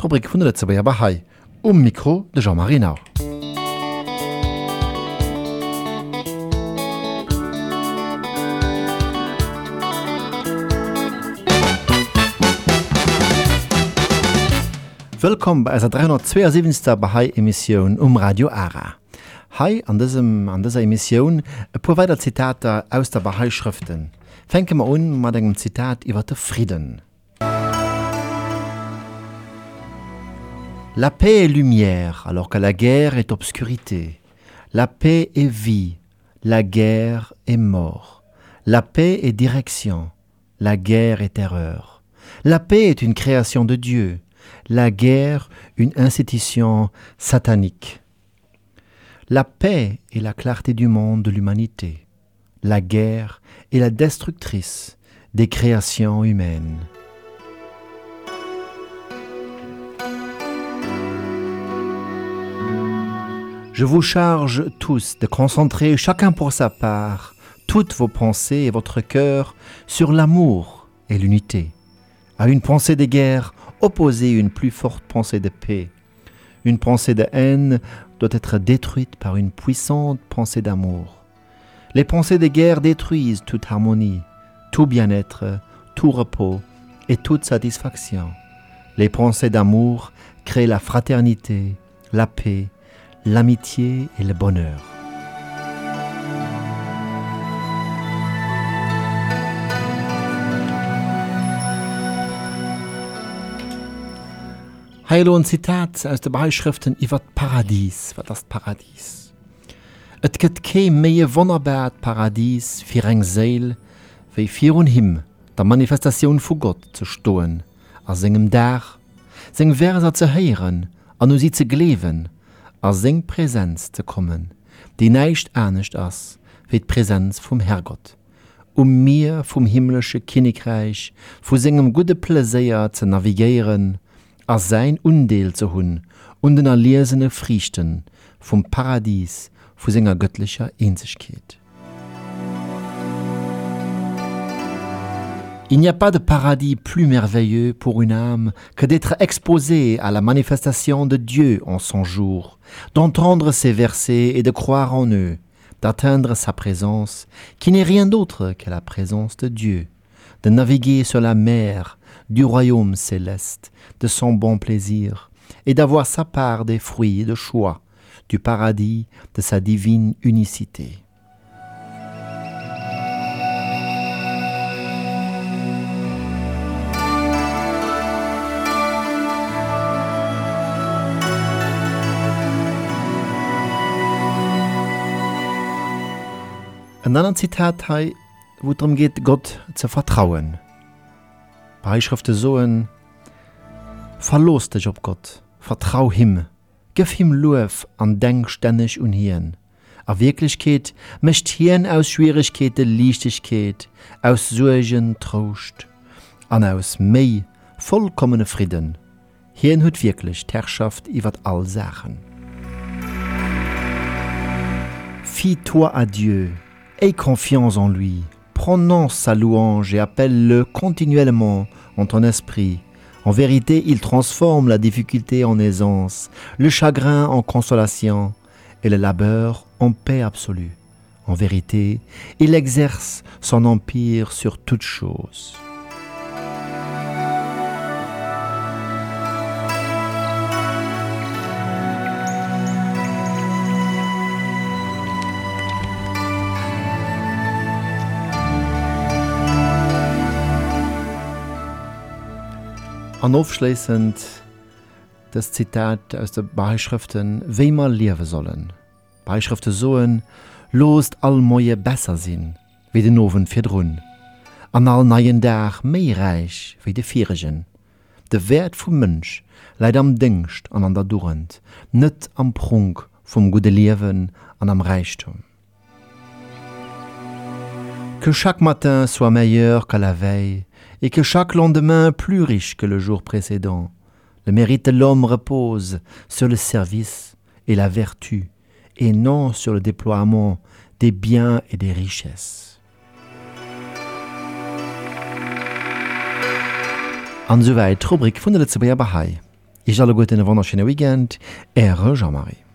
d'Rubrik vun der Zebeier Bahai. Um Mikro de Jean-Marie Nau. Wëkom bei as 372. Bahai-Emissionioun um Radio Ara. Hai an diesem, an dieser Emissionioun e pu weider Zitater aus der Bahai-Schriften. Fenke ma un mat engem Zitat iwwer de Frieden. La paix est lumière alors que la guerre est obscurité. La paix est vie, la guerre est mort. La paix est direction, la guerre est terreur. La paix est une création de Dieu, la guerre une institution satanique. La paix est la clarté du monde de l'humanité. La guerre est la destructrice des créations humaines. Je vous charge tous de concentrer chacun pour sa part toutes vos pensées et votre cœur sur l'amour et l'unité. À une pensée de guerre, opposez une plus forte pensée de paix. Une pensée de haine doit être détruite par une puissante pensée d'amour. Les pensées de guerre détruisent toute harmonie, tout bien-être, tout repos et toute satisfaction. Les pensées d'amour créent la fraternité, la paix, l'amitié et le bonheur. Heilo un Zitat aus der Beischriften iwwer Paradies wat das Paradies. Et gëtt ke meie Wonnerbert Paradies fir eng Seel, wéi vir un him der Manifestation vu Gott ze stoen, a engem Dach, seng Verser ze heieren, an no si ze glewen, a seng Präsenz ze kommen, die neicht ernstnecht ass, wie Präsenz vom Herrgott. Um mir vom himmlische Königreich, vu segem gute Pläséier ze navigieren, a sein Undeel zu hunn und den erlesene Frichten vom Paradies vu senger göttlicher Einzigkeit. Il n'y a pas de paradis plus merveilleux pour une âme que d'être exposée à la manifestation de Dieu en son jour, d'entendre ses versets et de croire en eux, d'atteindre sa présence, qui n'est rien d'autre que la présence de Dieu, de naviguer sur la mer du royaume céleste, de son bon plaisir, et d'avoir sa part des fruits de choix, du paradis de sa divine unicité. Ein anderen Zitat hei, wo darum geht, Gott zu vertrauen. Beischrifte soen: Verlos dich op Gott, vertrau him, Gif him Luef an denkständig und Hirn. A Wirklichkeit mischt Hirn aus Schwierigkeiten Lichtigkeit, aus Sorgen Trost, an aus Mei vollkommene Frieden. Hirn hut wirklich Herrschaft iwwer all Sachen. Fie toi adieu, aie confiance en lui, prononce sa louange et appelle-le continuellement en ton esprit. En vérité, il transforme la difficulté en aisance, le chagrin en consolation et le labeur en paix absolue. En vérité, il exerce son empire sur toutes choses. An aufschließend das Zitat aus der Beischriften „Wemer liewe sollen. Beischrifte soen: „Lost all moie besser sinn, wie den Nowen firrunn. An all neien Dach méreich wie de Virgen. De Wert vum Mënsch leid am Dingcht an an der Durend, net am Prunk vum gute Liwen an am Reichtum. Que chaque matin soit meilleur qu'à la veille, et que chaque lendemain plus riche que le jour précédent. Le mérite de l'homme repose sur le service et la vertu, et non sur le déploiement des biens et des richesses. Rubrik vun der Bahai. Ich alle Jean-Marie.